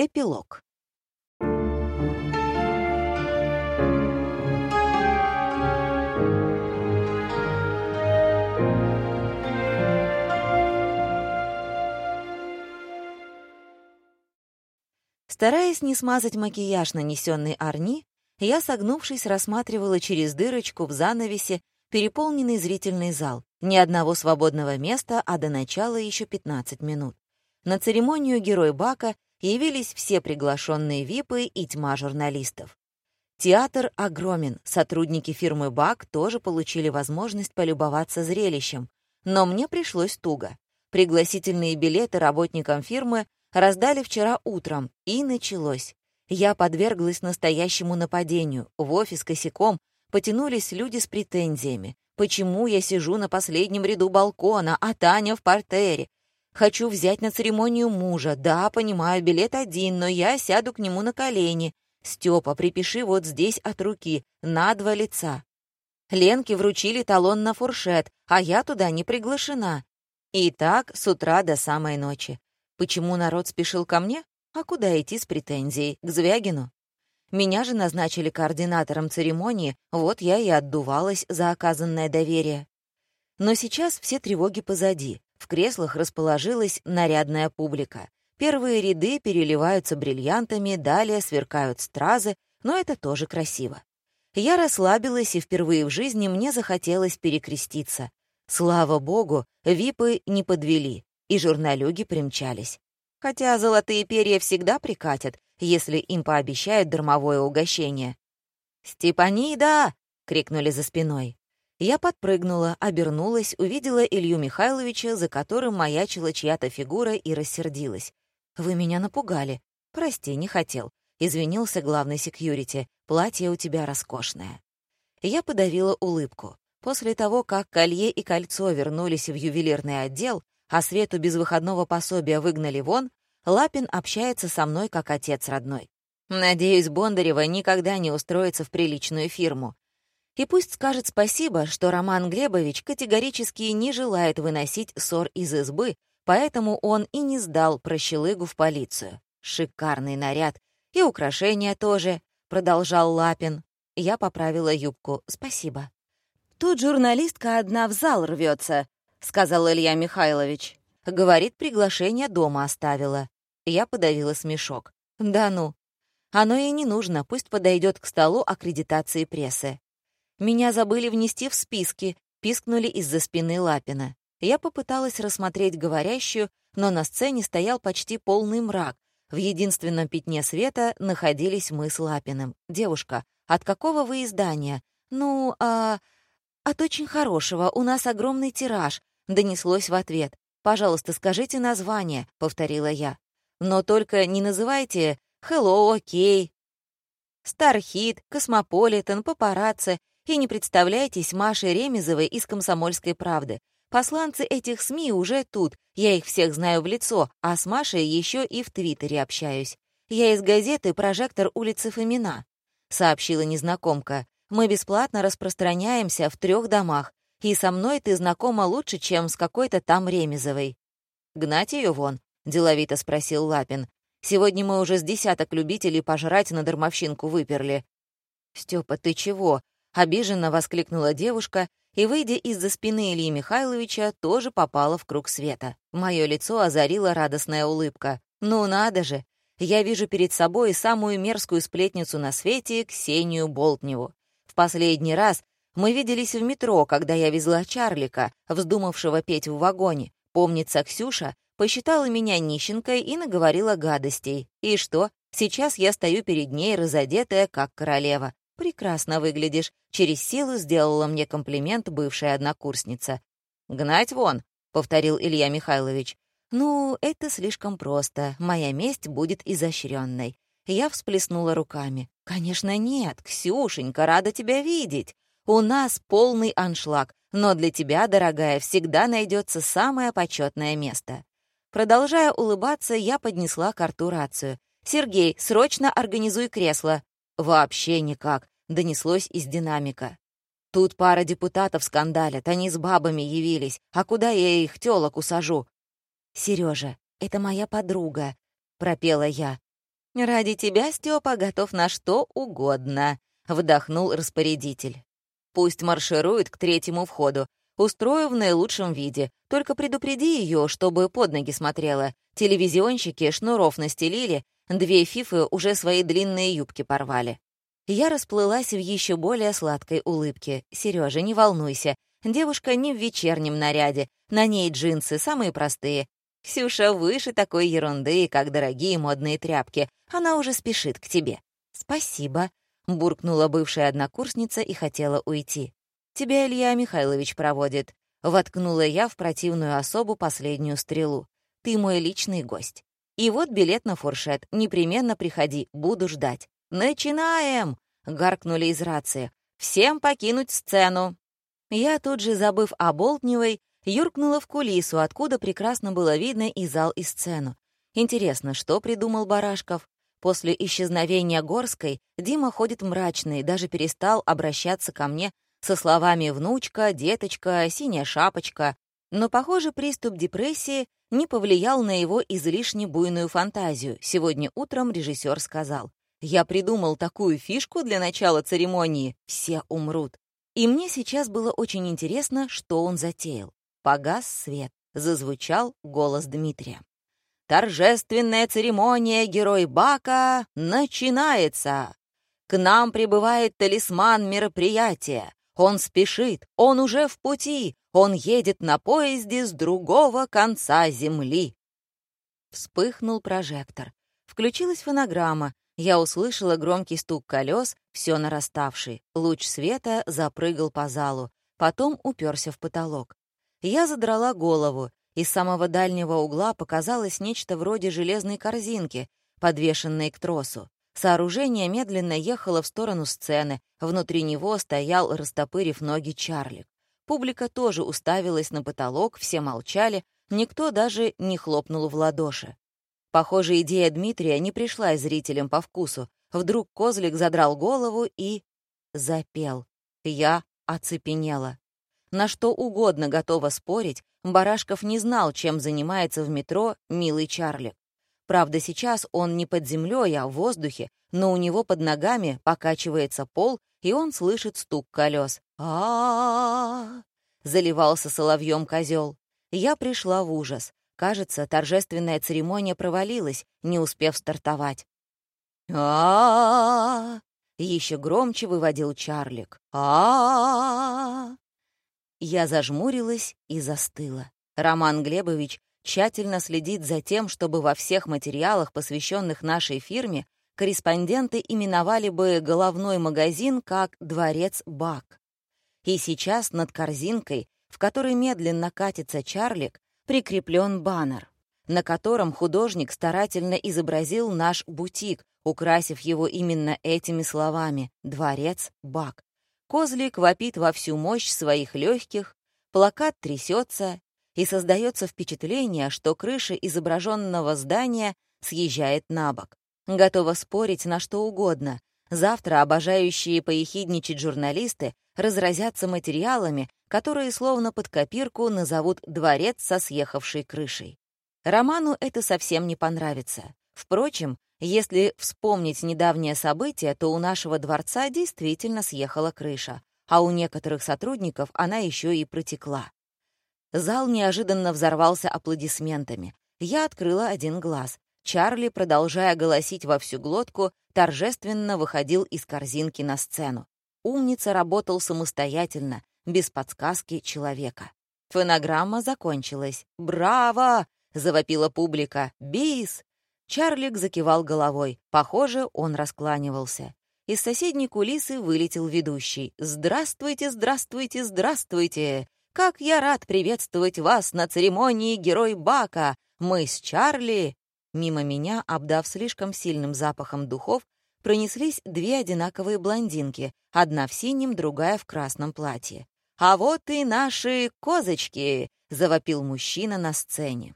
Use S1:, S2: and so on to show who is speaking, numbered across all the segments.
S1: Эпилог. Стараясь не смазать макияж, нанесенный Арни, я, согнувшись, рассматривала через дырочку в занавесе переполненный зрительный зал. Ни одного свободного места, а до начала еще 15 минут. На церемонию «Герой Бака» явились все приглашенные ВИПы и тьма журналистов. Театр огромен, сотрудники фирмы «Бак» тоже получили возможность полюбоваться зрелищем, но мне пришлось туго. Пригласительные билеты работникам фирмы раздали вчера утром, и началось. Я подверглась настоящему нападению. В офис косяком потянулись люди с претензиями. Почему я сижу на последнем ряду балкона, а Таня в портере? Хочу взять на церемонию мужа. Да, понимаю, билет один, но я сяду к нему на колени. Степа, припиши вот здесь от руки, на два лица. Ленке вручили талон на фуршет, а я туда не приглашена. И так с утра до самой ночи. Почему народ спешил ко мне? А куда идти с претензией? К Звягину? Меня же назначили координатором церемонии, вот я и отдувалась за оказанное доверие. Но сейчас все тревоги позади. Креслах расположилась нарядная публика. Первые ряды переливаются бриллиантами, далее сверкают стразы, но это тоже красиво. Я расслабилась, и впервые в жизни мне захотелось перекреститься. Слава богу, випы не подвели и журналюги примчались. Хотя золотые перья всегда прикатят, если им пообещают дармовое угощение. «Степанида!» — крикнули за спиной. Я подпрыгнула, обернулась, увидела Илью Михайловича, за которым маячила чья-то фигура и рассердилась. «Вы меня напугали. Прости, не хотел», — извинился главный секьюрити. «Платье у тебя роскошное». Я подавила улыбку. После того, как колье и кольцо вернулись в ювелирный отдел, а Свету без выходного пособия выгнали вон, Лапин общается со мной как отец родной. Надеюсь, Бондарева никогда не устроится в приличную фирму. И пусть скажет спасибо, что Роман Глебович категорически не желает выносить ссор из избы, поэтому он и не сдал прощелыгу в полицию. Шикарный наряд. И украшения тоже, продолжал Лапин. Я поправила юбку. Спасибо. Тут журналистка одна в зал рвется, — сказал Илья Михайлович. Говорит, приглашение дома оставила. Я подавила смешок. Да ну. Оно ей не нужно, пусть подойдет к столу аккредитации прессы. Меня забыли внести в списки, пискнули из-за спины Лапина. Я попыталась рассмотреть говорящую, но на сцене стоял почти полный мрак. В единственном пятне света находились мы с Лапиным. «Девушка, от какого вы издания?» «Ну, а...» «От очень хорошего. У нас огромный тираж донеслось в ответ. «Пожалуйста, скажите название», — повторила я. «Но только не называйте «Hello, OK», «StarHit», «Cosmopolitan», «Папарацци» и не представляйтесь Машей Ремезовой из «Комсомольской правды». Посланцы этих СМИ уже тут, я их всех знаю в лицо, а с Машей еще и в Твиттере общаюсь. Я из газеты «Прожектор улицы Фомина», — сообщила незнакомка. «Мы бесплатно распространяемся в трех домах. И со мной ты знакома лучше, чем с какой-то там Ремезовой». «Гнать ее вон?» — деловито спросил Лапин. «Сегодня мы уже с десяток любителей пожрать на дармовщинку выперли». «Стёпа, ты чего?» — обиженно воскликнула девушка и, выйдя из-за спины Ильи Михайловича, тоже попала в круг света. Мое лицо озарила радостная улыбка. «Ну надо же! Я вижу перед собой самую мерзкую сплетницу на свете, Ксению Болтневу. В последний раз мы виделись в метро, когда я везла Чарлика, вздумавшего петь в вагоне. Помнится, Ксюша посчитала меня нищенкой и наговорила гадостей. И что? Сейчас я стою перед ней, разодетая, как королева. «Прекрасно выглядишь», — через силу сделала мне комплимент бывшая однокурсница. «Гнать вон», — повторил Илья Михайлович. «Ну, это слишком просто. Моя месть будет изощренной. Я всплеснула руками. «Конечно нет, Ксюшенька, рада тебя видеть. У нас полный аншлаг, но для тебя, дорогая, всегда найдется самое почетное место». Продолжая улыбаться, я поднесла к рту рацию. «Сергей, срочно организуй кресло». «Вообще никак», — донеслось из динамика. «Тут пара депутатов скандалят, они с бабами явились. А куда я их тёлок усажу?» «Серёжа, это моя подруга», — пропела я. «Ради тебя, Степа, готов на что угодно», — вдохнул распорядитель. «Пусть марширует к третьему входу. Устрою в наилучшем виде. Только предупреди ее, чтобы под ноги смотрела. Телевизионщики шнуров настелили, две фифы уже свои длинные юбки порвали». Я расплылась в еще более сладкой улыбке. «Сережа, не волнуйся. Девушка не в вечернем наряде. На ней джинсы, самые простые. Ксюша выше такой ерунды, как дорогие модные тряпки. Она уже спешит к тебе». «Спасибо», — буркнула бывшая однокурсница и хотела уйти. «Тебя Илья Михайлович проводит», — воткнула я в противную особу последнюю стрелу. «Ты мой личный гость. И вот билет на фуршет. Непременно приходи, буду ждать». «Начинаем!» — гаркнули из рации. «Всем покинуть сцену!» Я тут же, забыв о Болтневой, юркнула в кулису, откуда прекрасно было видно и зал, и сцену. Интересно, что придумал Барашков? После исчезновения Горской Дима ходит мрачный, даже перестал обращаться ко мне со словами «внучка», «деточка», «синяя шапочка». Но, похоже, приступ депрессии не повлиял на его излишне буйную фантазию. Сегодня утром режиссер сказал я придумал такую фишку для начала церемонии, все умрут. И мне сейчас было очень интересно, что он затеял. Погас свет, зазвучал голос Дмитрия. Торжественная церемония Герой Бака начинается. К нам прибывает талисман мероприятия. Он спешит, он уже в пути, он едет на поезде с другого конца земли. Вспыхнул прожектор. Включилась фонограмма, я услышала громкий стук колес, все нараставший. Луч света запрыгал по залу, потом уперся в потолок. Я задрала голову. Из самого дальнего угла показалось нечто вроде железной корзинки, подвешенной к тросу. Сооружение медленно ехало в сторону сцены, внутри него стоял, растопырив ноги, Чарлик. Публика тоже уставилась на потолок, все молчали, никто даже не хлопнул в ладоши. Похоже, идея Дмитрия не пришла зрителям по вкусу. Вдруг козлик задрал голову и... запел. Я оцепенела. На что угодно готова спорить, Барашков не знал, чем занимается в метро милый Чарлик. Правда, сейчас он не под землей, а в воздухе, но у него под ногами покачивается пол, и он слышит стук колес. а заливался соловьем козел. Я пришла в ужас. Кажется, торжественная церемония провалилась, не успев стартовать. а Еще громче выводил Чарлик. а Я зажмурилась и застыла. Роман Глебович тщательно следит за тем, чтобы во всех материалах, посвященных нашей фирме, корреспонденты именовали бы головной магазин как «Дворец Бак». И сейчас над корзинкой, в которой медленно катится Чарлик, прикреплен баннер, на котором художник старательно изобразил наш бутик, украсив его именно этими словами «Дворец Бак». Козлик вопит во всю мощь своих легких, плакат трясется, и создается впечатление, что крыша изображенного здания съезжает на бок. Готова спорить на что угодно. Завтра обожающие поехидничать журналисты разразятся материалами, которые словно под копирку назовут «дворец со съехавшей крышей». Роману это совсем не понравится. Впрочем, если вспомнить недавнее событие, то у нашего дворца действительно съехала крыша, а у некоторых сотрудников она еще и протекла. Зал неожиданно взорвался аплодисментами. Я открыла один глаз. Чарли, продолжая голосить во всю глотку, торжественно выходил из корзинки на сцену. Умница работал самостоятельно, без подсказки человека. Фонограмма закончилась. «Браво!» — завопила публика. «Бис!» Чарлик закивал головой. Похоже, он раскланивался. Из соседней кулисы вылетел ведущий. «Здравствуйте, здравствуйте, здравствуйте! Как я рад приветствовать вас на церемонии Герой Бака! Мы с Чарли!» Мимо меня, обдав слишком сильным запахом духов, пронеслись две одинаковые блондинки, одна в синем, другая в красном платье. «А вот и наши козочки!» — завопил мужчина на сцене.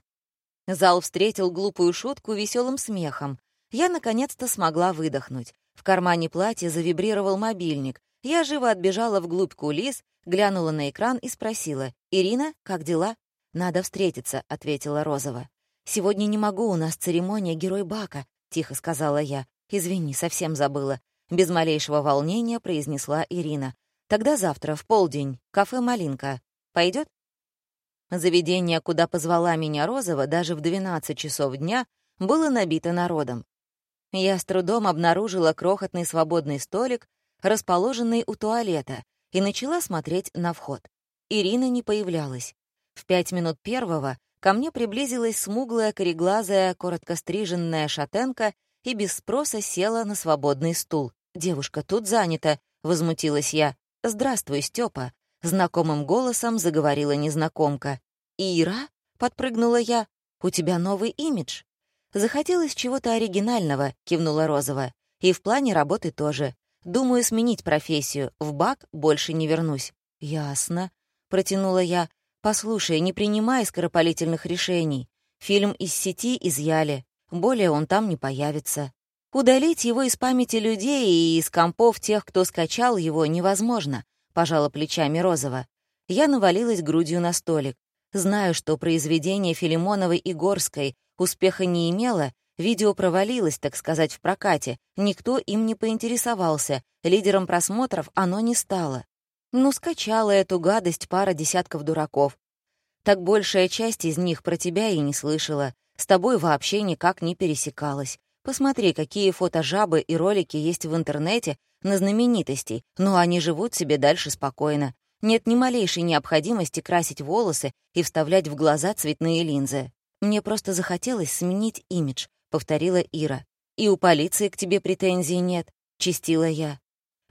S1: Зал встретил глупую шутку веселым смехом. Я наконец-то смогла выдохнуть. В кармане платья завибрировал мобильник. Я живо отбежала вглубь кулис, глянула на экран и спросила, «Ирина, как дела?» «Надо встретиться», — ответила Розова. «Сегодня не могу, у нас церемония Герой Бака. тихо сказала я. «Извини, совсем забыла». Без малейшего волнения произнесла Ирина. «Тогда завтра, в полдень, кафе «Малинка». Пойдет? Заведение, куда позвала меня Розова, даже в 12 часов дня, было набито народом. Я с трудом обнаружила крохотный свободный столик, расположенный у туалета, и начала смотреть на вход. Ирина не появлялась. В пять минут первого ко мне приблизилась смуглая, кореглазая, коротко стриженная шатенка и без спроса села на свободный стул. «Девушка, тут занята», — возмутилась я. «Здравствуй, Степа», — знакомым голосом заговорила незнакомка. «Ира?» — подпрыгнула я. «У тебя новый имидж». «Захотелось чего-то оригинального», — кивнула Розова. «И в плане работы тоже. Думаю сменить профессию. В БАК больше не вернусь». «Ясно», — протянула я. «Послушай, не принимай скоропалительных решений. Фильм из сети изъяли. Более он там не появится. Удалить его из памяти людей и из компов тех, кто скачал его, невозможно», — пожала плечами Розова. Я навалилась грудью на столик. Знаю, что произведение Филимоновой и Горской успеха не имело, видео провалилось, так сказать, в прокате, никто им не поинтересовался, лидером просмотров оно не стало. Ну, скачала эту гадость пара десятков дураков. Так большая часть из них про тебя и не слышала, с тобой вообще никак не пересекалась. Посмотри, какие фотожабы и ролики есть в интернете на знаменитостей, но они живут себе дальше спокойно. Нет ни малейшей необходимости красить волосы и вставлять в глаза цветные линзы. Мне просто захотелось сменить имидж, повторила Ира. И у полиции к тебе претензий нет, чистила я.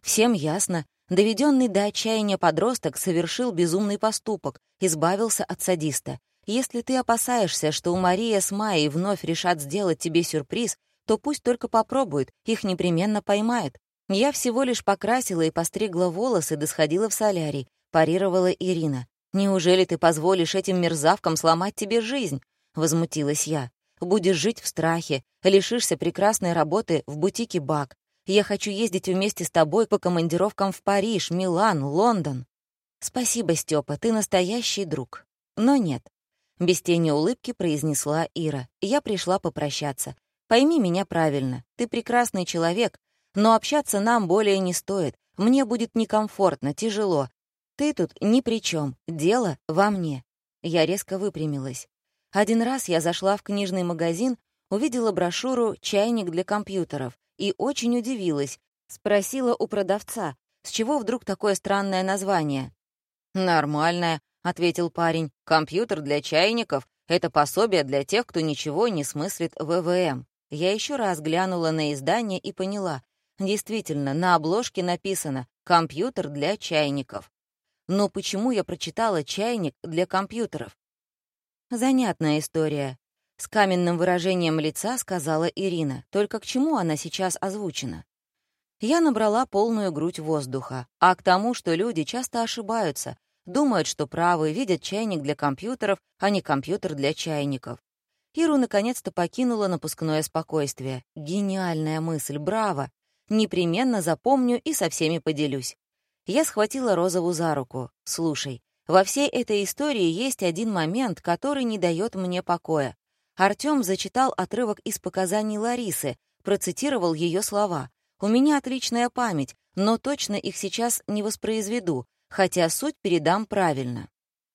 S1: Всем ясно, доведенный до отчаяния подросток совершил безумный поступок, избавился от садиста. Если ты опасаешься, что у Марии с Майей вновь решат сделать тебе сюрприз, то пусть только попробуют, их непременно поймают. Я всего лишь покрасила и постригла волосы, да сходила в солярий, парировала Ирина. «Неужели ты позволишь этим мерзавкам сломать тебе жизнь?» — возмутилась я. «Будешь жить в страхе, лишишься прекрасной работы в бутике «Бак». Я хочу ездить вместе с тобой по командировкам в Париж, Милан, Лондон». «Спасибо, Степа, ты настоящий друг». Но нет. Без тени улыбки произнесла Ира. Я пришла попрощаться. Пойми меня правильно, ты прекрасный человек, но общаться нам более не стоит. Мне будет некомфортно, тяжело. Ты тут ни при чем, дело во мне. Я резко выпрямилась. Один раз я зашла в книжный магазин, увидела брошюру «Чайник для компьютеров» и очень удивилась. Спросила у продавца, с чего вдруг такое странное название. «Нормальное», — ответил парень. «Компьютер для чайников — это пособие для тех, кто ничего не смыслит в ВВМ». Я еще раз глянула на издание и поняла. Действительно, на обложке написано «Компьютер для чайников». Но почему я прочитала «Чайник для компьютеров»? Занятная история. С каменным выражением лица сказала Ирина. Только к чему она сейчас озвучена? Я набрала полную грудь воздуха, а к тому, что люди часто ошибаются, думают, что правы, видят чайник для компьютеров, а не компьютер для чайников. Иру наконец-то покинула напускное спокойствие. Гениальная мысль, браво! Непременно запомню и со всеми поделюсь. Я схватила Розову за руку. «Слушай, во всей этой истории есть один момент, который не дает мне покоя. Артём зачитал отрывок из показаний Ларисы, процитировал ее слова. «У меня отличная память, но точно их сейчас не воспроизведу, хотя суть передам правильно».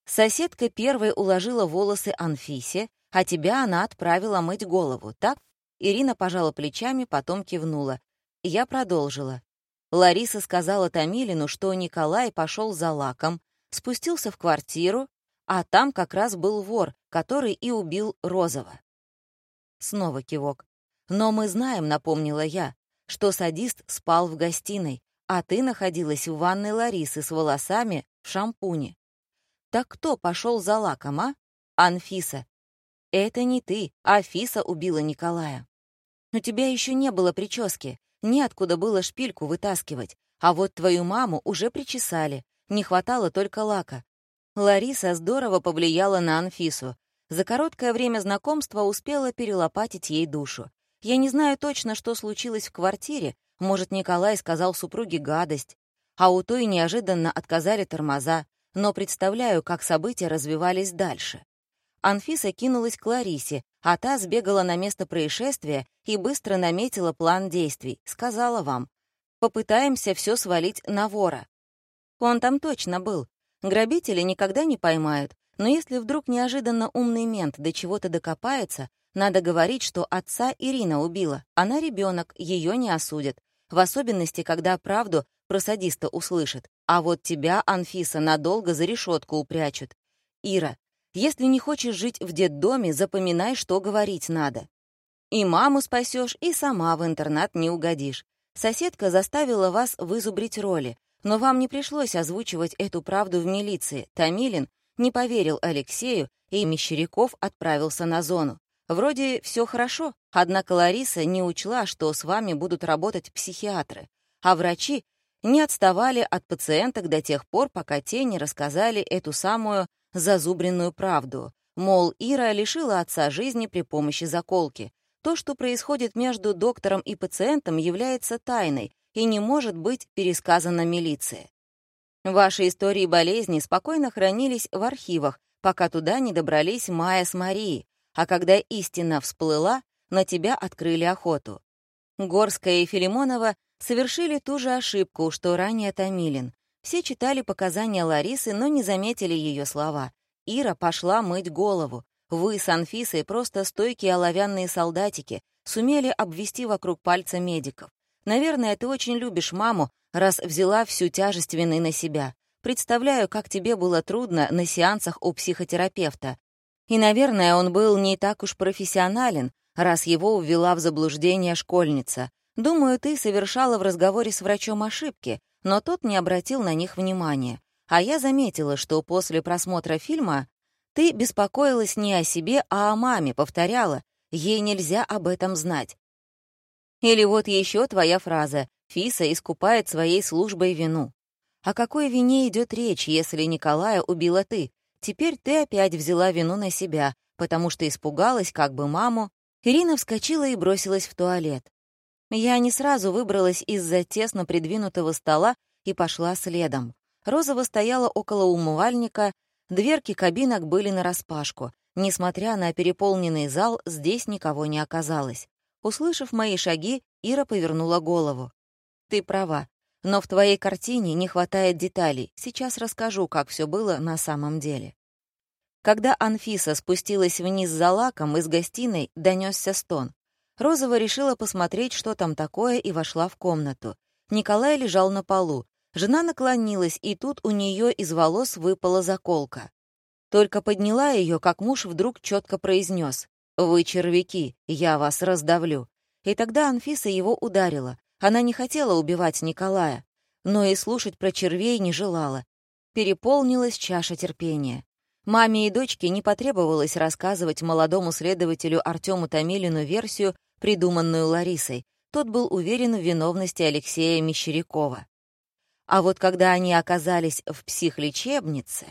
S1: Соседка первой уложила волосы Анфисе, а тебя она отправила мыть голову, так?» Ирина пожала плечами, потом кивнула. Я продолжила. Лариса сказала Томилину, что Николай пошел за лаком, спустился в квартиру, а там как раз был вор, который и убил Розова. Снова кивок. «Но мы знаем», — напомнила я, что садист спал в гостиной, а ты находилась в ванной Ларисы с волосами в шампуне. Так кто пошел за лаком, а? Анфиса. Это не ты, а убила Николая. У тебя еще не было прически, неоткуда было шпильку вытаскивать, а вот твою маму уже причесали, не хватало только лака. Лариса здорово повлияла на Анфису. За короткое время знакомства успела перелопатить ей душу. Я не знаю точно, что случилось в квартире, может, Николай сказал супруге гадость, а у той неожиданно отказали тормоза, но представляю, как события развивались дальше. Анфиса кинулась к Ларисе, а та сбегала на место происшествия и быстро наметила план действий. Сказала вам, попытаемся все свалить на вора. Он там точно был. Грабители никогда не поймают, но если вдруг неожиданно умный мент до чего-то докопается, надо говорить, что отца Ирина убила. Она ребенок, ее не осудят. В особенности, когда правду про садиста услышит. А вот тебя, Анфиса, надолго за решетку упрячут. Ира, если не хочешь жить в детдоме, запоминай, что говорить надо. И маму спасешь, и сама в интернат не угодишь. Соседка заставила вас вызубрить роли, но вам не пришлось озвучивать эту правду в милиции. Тамилин не поверил Алексею, и Мещеряков отправился на зону. Вроде все хорошо, однако Лариса не учла, что с вами будут работать психиатры, а врачи не отставали от пациенток до тех пор, пока те не рассказали эту самую зазубренную правду. Мол, Ира лишила отца жизни при помощи заколки. То, что происходит между доктором и пациентом, является тайной и не может быть пересказано милиции. Ваши истории болезни спокойно хранились в архивах, пока туда не добрались Майя с Марией, а когда истина всплыла, на тебя открыли охоту. Горская и Филимонова совершили ту же ошибку, что ранее Томилин. Все читали показания Ларисы, но не заметили ее слова. Ира пошла мыть голову. Вы с Анфисой просто стойкие оловянные солдатики, сумели обвести вокруг пальца медиков. Наверное, ты очень любишь маму, раз взяла всю тяжесть вины на себя. Представляю, как тебе было трудно на сеансах у психотерапевта. И, наверное, он был не так уж профессионален, раз его ввела в заблуждение школьница. Думаю, ты совершала в разговоре с врачом ошибки, но тот не обратил на них внимания. А я заметила, что после просмотра фильма ты беспокоилась не о себе, а о маме, повторяла. Ей нельзя об этом знать. Или вот еще твоя фраза «Фиса искупает своей службой вину». О какой вине идет речь, если Николая убила ты? Теперь ты опять взяла вину на себя, потому что испугалась, как бы маму. Ирина вскочила и бросилась в туалет. Я не сразу выбралась из-за тесно придвинутого стола и пошла следом. Розова стояла около умывальника, дверки кабинок были нараспашку. Несмотря на переполненный зал, здесь никого не оказалось. Услышав мои шаги, Ира повернула голову. «Ты права, но в твоей картине не хватает деталей. Сейчас расскажу, как все было на самом деле». Когда Анфиса спустилась вниз за лаком, из гостиной донесся стон. Розова решила посмотреть, что там такое, и вошла в комнату. Николай лежал на полу. Жена наклонилась, и тут у нее из волос выпала заколка. Только подняла ее, как муж вдруг четко произнес: «Вы червяки, я вас раздавлю». И тогда Анфиса его ударила. Она не хотела убивать Николая, но и слушать про червей не желала. Переполнилась чаша терпения. Маме и дочке не потребовалось рассказывать молодому следователю Артему Томилину версию придуманную Ларисой. Тот был уверен в виновности Алексея Мещерякова. А вот когда они оказались в психлечебнице,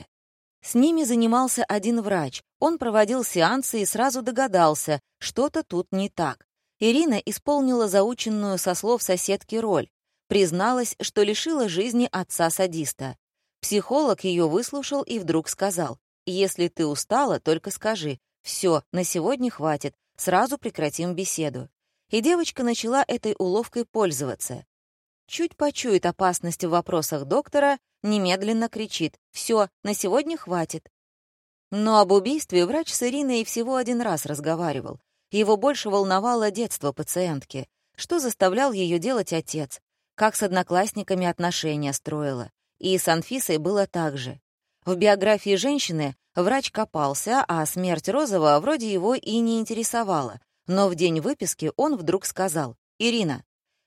S1: с ними занимался один врач. Он проводил сеансы и сразу догадался, что-то тут не так. Ирина исполнила заученную со слов соседки роль. Призналась, что лишила жизни отца-садиста. Психолог ее выслушал и вдруг сказал, «Если ты устала, только скажи. Все, на сегодня хватит. Сразу прекратим беседу. И девочка начала этой уловкой пользоваться. Чуть почует опасность в вопросах доктора, немедленно кричит «Все, на сегодня хватит». Но об убийстве врач с Ириной всего один раз разговаривал. Его больше волновало детство пациентки. Что заставлял ее делать отец? Как с одноклассниками отношения строила? И с Анфисой было так же. В биографии женщины врач копался, а смерть Розова вроде его и не интересовала. Но в день выписки он вдруг сказал, «Ирина,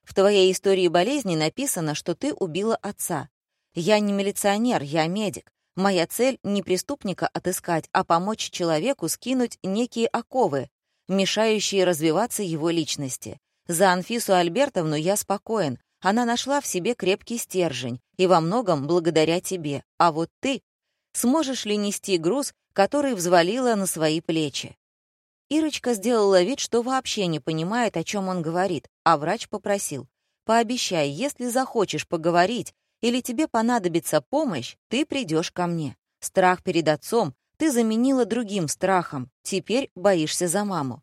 S1: в твоей истории болезни написано, что ты убила отца. Я не милиционер, я медик. Моя цель — не преступника отыскать, а помочь человеку скинуть некие оковы, мешающие развиваться его личности. За Анфису Альбертовну я спокоен. Она нашла в себе крепкий стержень, и во многом благодаря тебе. А вот ты сможешь ли нести груз, который взвалила на свои плечи. Ирочка сделала вид, что вообще не понимает, о чем он говорит, а врач попросил. «Пообещай, если захочешь поговорить или тебе понадобится помощь, ты придешь ко мне. Страх перед отцом ты заменила другим страхом, теперь боишься за маму.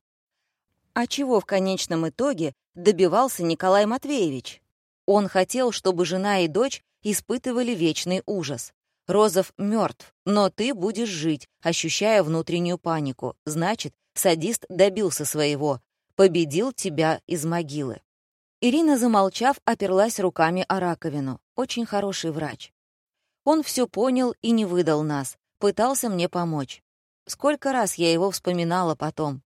S1: А чего в конечном итоге добивался Николай Матвеевич? Он хотел, чтобы жена и дочь испытывали вечный ужас. Розов мертв, но ты будешь жить, ощущая внутреннюю панику. Значит, садист добился своего, победил тебя из могилы. Ирина, замолчав, оперлась руками о раковину. Очень хороший врач. Он все понял и не выдал нас, пытался мне помочь. Сколько раз я его вспоминала потом.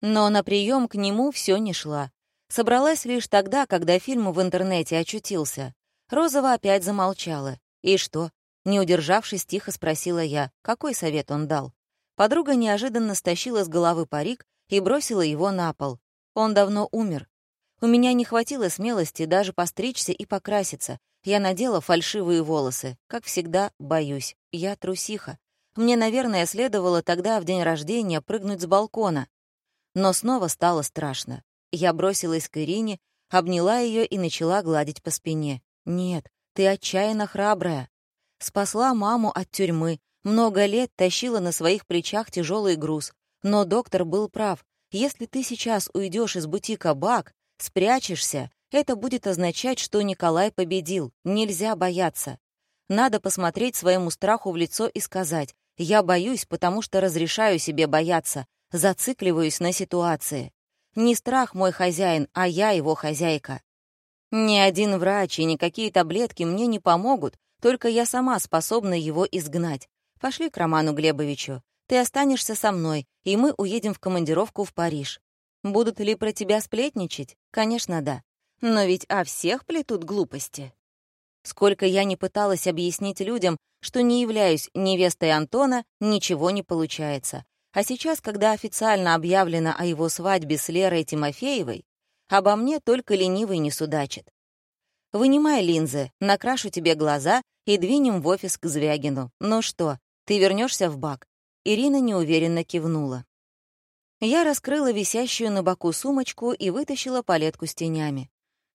S1: Но на прием к нему все не шла. Собралась лишь тогда, когда фильм в интернете очутился. Розова опять замолчала. И что? Не удержавшись, тихо спросила я, какой совет он дал. Подруга неожиданно стащила с головы парик и бросила его на пол. Он давно умер. У меня не хватило смелости даже постричься и покраситься. Я надела фальшивые волосы. Как всегда, боюсь. Я трусиха. Мне, наверное, следовало тогда в день рождения прыгнуть с балкона. Но снова стало страшно. Я бросилась к Ирине, обняла ее и начала гладить по спине. «Нет, ты отчаянно храбрая. Спасла маму от тюрьмы, много лет тащила на своих плечах тяжелый груз. Но доктор был прав. Если ты сейчас уйдешь из бутика Бак, спрячешься, это будет означать, что Николай победил. Нельзя бояться. Надо посмотреть своему страху в лицо и сказать, «Я боюсь, потому что разрешаю себе бояться, зацикливаюсь на ситуации. Не страх мой хозяин, а я его хозяйка. Ни один врач и никакие таблетки мне не помогут, только я сама способна его изгнать. Пошли к Роману Глебовичу. Ты останешься со мной, и мы уедем в командировку в Париж. Будут ли про тебя сплетничать? Конечно, да. Но ведь о всех плетут глупости. Сколько я не пыталась объяснить людям, что не являюсь невестой Антона, ничего не получается. А сейчас, когда официально объявлено о его свадьбе с Лерой Тимофеевой, обо мне только ленивый не судачит. Вынимай линзы, накрашу тебе глаза и двинем в офис к Звягину. Ну что, ты вернешься в бак?» Ирина неуверенно кивнула. Я раскрыла висящую на боку сумочку и вытащила палетку с тенями.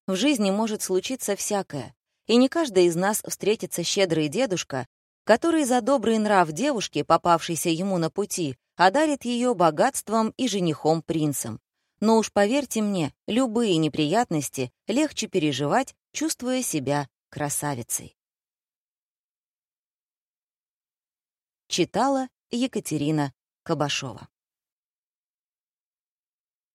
S1: В жизни может случиться всякое, и не каждый из нас встретится щедрый дедушка, который за добрый нрав девушки, попавшейся ему на пути, одарит ее богатством и женихом-принцем. Но уж поверьте мне, любые неприятности легче переживать, чувствуя себя красавицей. Читала Екатерина Кабашова